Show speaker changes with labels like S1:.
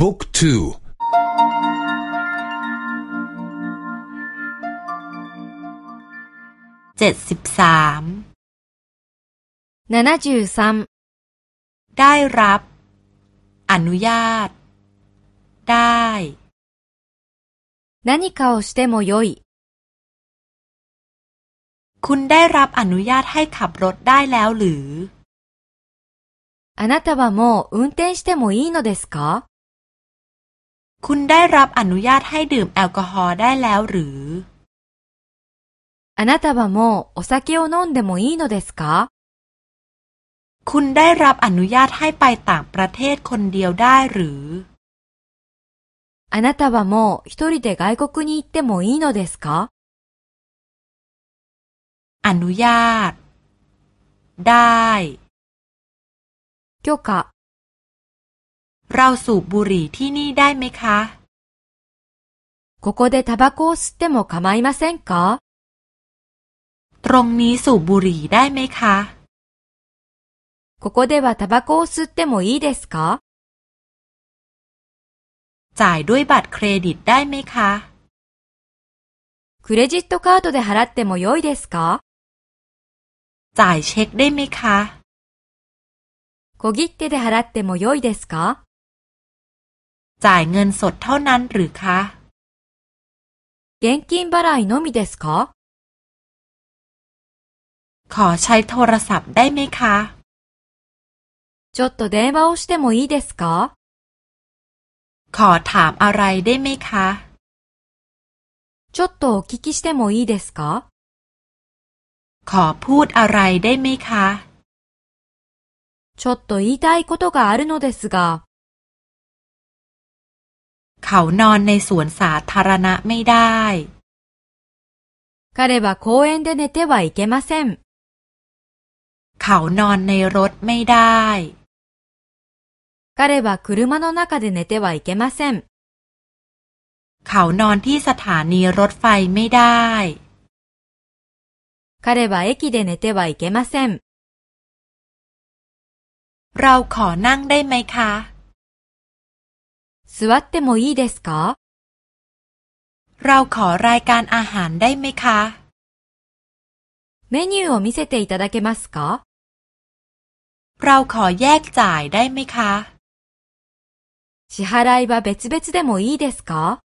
S1: บุ๊กทู
S2: เจ็ดสิบสามได้รับ อนุญาต ได้
S3: 何かをしてもよい。
S2: คุณได้รับอนุญาตให้ขับรถได้แล้วหรือ
S3: あなたはもう運転してもいいのですか
S2: คุณได้รับอนุญาตให้ดื่มแอลกอฮอล์ได้แล้วหรือ
S3: あなたはもうお酒を飲んでもいいのですか
S2: คุณได้รับอนุญาตให้ไปต่างประเทศคนเดียวได้หรือ
S3: あなたはもう一人で外国に行ってもいいのですか
S2: อนุญาตได้
S3: 許可
S2: เราสูบบุหรี่ที่นี่ได้ไหมคะ
S3: ここでタバコを吸っても構いませんか
S2: ตรงนี้สูบบุหรี่ได้ไหมคะ
S3: ここではタバコを吸ってもいいですか
S2: จ่ายด้วยบัตรเครดิตได้ไหมคะ
S3: クレジットカードで払ってもよいですか
S2: จ่ายเช็คได้ไหมคะ
S3: 小切手で払ってもよいですか
S2: จ่ายเงินสดเท่านั้นหรือคะ
S3: 現金払いのみですか
S2: ขอใช้โทรศัพท์ได้ไหมคะ
S3: ちょっと電話をしてもいいですか
S2: ขอถามอะไรได้ไหมคะ
S3: ちょっとお聞きしてもいいですか
S2: ขอพูดอะไรได้ไหมคะ
S3: ちょっと言いたいことがあるのですが
S2: เขานอนในสวนสาธารณะไม่ได้
S3: 彼は公園で寝てはいけません
S2: เขานอนในรถไม่ได้
S3: 彼は車の中で寝てはいけません。
S2: เขานอนที่สถานีรถไฟไม่ได้。
S3: 彼は駅で寝てはいけません。
S2: เราขอนั่งได้ไหมคะ
S3: 座ってもいいですか
S2: เราขอรายการอาหารได้ไหมคะ
S3: メニューを見せていただけますか
S2: เราขอแยกจ่ายได้ไหมคะ
S3: 支払いは別々でもいいですか